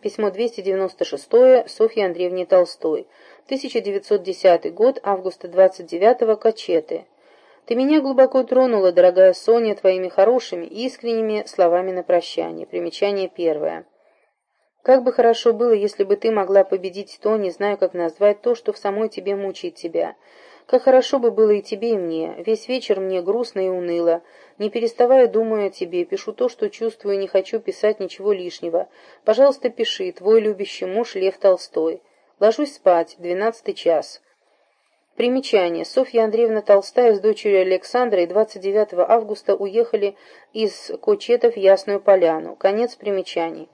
Письмо 296 Софье Андреевне Толстой. 1910 год, августа 29-го, Качеты. Ты меня глубоко тронула, дорогая Соня, твоими хорошими, искренними словами на прощание. Примечание первое. Как бы хорошо было, если бы ты могла победить то, не знаю, как назвать, то, что в самой тебе мучает тебя. Как хорошо бы было и тебе, и мне. Весь вечер мне грустно и уныло. Не переставая думаю о тебе, пишу то, что чувствую, не хочу писать ничего лишнего. Пожалуйста, пиши. Твой любящий муж Лев Толстой. Ложусь спать. Двенадцатый час. Примечание. Софья Андреевна Толстая с дочерью Александрой 29 августа уехали из Кочетов в Ясную Поляну. Конец примечаний.